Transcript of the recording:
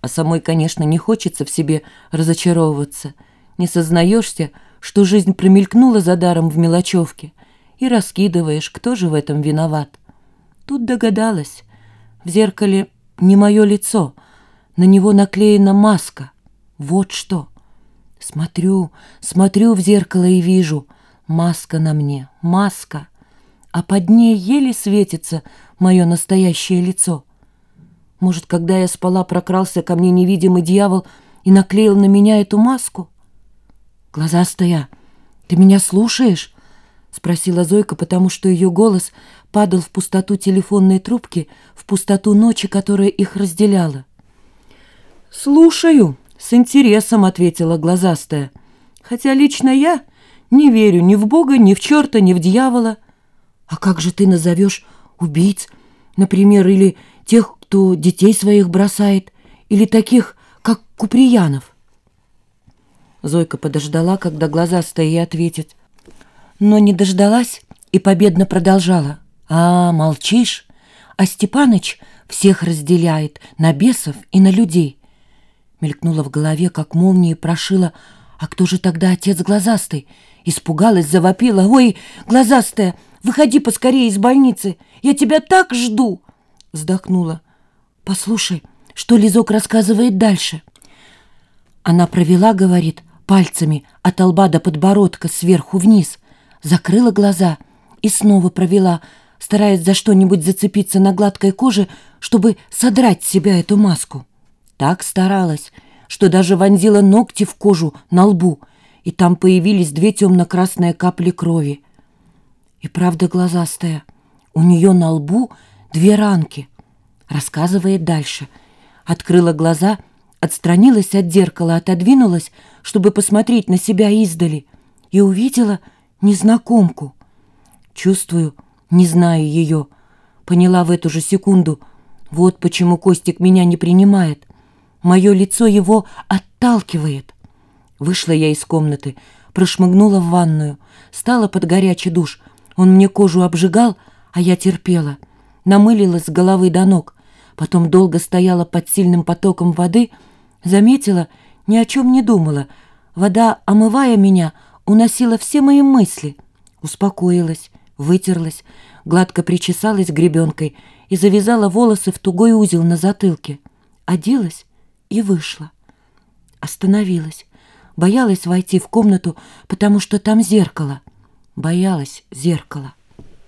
А самой, конечно, не хочется в себе разочаровываться. Не сознаешься, что жизнь промелькнула за даром в мелочевке, и раскидываешь, кто же в этом виноват. Тут догадалась. В зеркале не мое лицо, на него наклеена маска. Вот что. Смотрю, смотрю в зеркало и вижу. Маска на мне, маска. А под ней еле светится мое настоящее лицо. Может, когда я спала, прокрался ко мне невидимый дьявол и наклеил на меня эту маску? Глазастая, ты меня слушаешь? Спросила Зойка, потому что ее голос падал в пустоту телефонной трубки, в пустоту ночи, которая их разделяла. «Слушаю», — с интересом ответила глазастая. «Хотя лично я не верю ни в Бога, ни в черта, ни в дьявола». «А как же ты назовешь убийц, например, или тех, кто детей своих бросает, или таких, как Куприянов?» Зойка подождала, когда глазастая ей ответит. Но не дождалась и победно продолжала. «А, молчишь? А Степаныч всех разделяет на бесов и на людей. Мелькнула в голове, как молния прошила. А кто же тогда отец глазастый? Испугалась, завопила. «Ой, глазастая, выходи поскорее из больницы! Я тебя так жду!» Вздохнула. «Послушай, что Лизок рассказывает дальше?» Она провела, говорит, пальцами от лба до подбородка сверху вниз, закрыла глаза и снова провела, стараясь за что-нибудь зацепиться на гладкой коже, чтобы содрать с себя эту маску. Так старалась, что даже вонзила ногти в кожу на лбу, и там появились две темно-красные капли крови. И правда глазастая, у нее на лбу две ранки. Рассказывает дальше. Открыла глаза, отстранилась от зеркала, отодвинулась, чтобы посмотреть на себя издали, и увидела незнакомку. Чувствую, не знаю ее. Поняла в эту же секунду. Вот почему Костик меня не принимает. Мое лицо его отталкивает. Вышла я из комнаты, прошмыгнула в ванную, стала под горячий душ. Он мне кожу обжигал, а я терпела. Намылилась с головы до ног. Потом долго стояла под сильным потоком воды, заметила, ни о чем не думала. Вода, омывая меня, уносила все мои мысли. Успокоилась, вытерлась, гладко причесалась гребенкой и завязала волосы в тугой узел на затылке. Оделась и вышла. Остановилась. Боялась войти в комнату, потому что там зеркало. Боялась зеркала.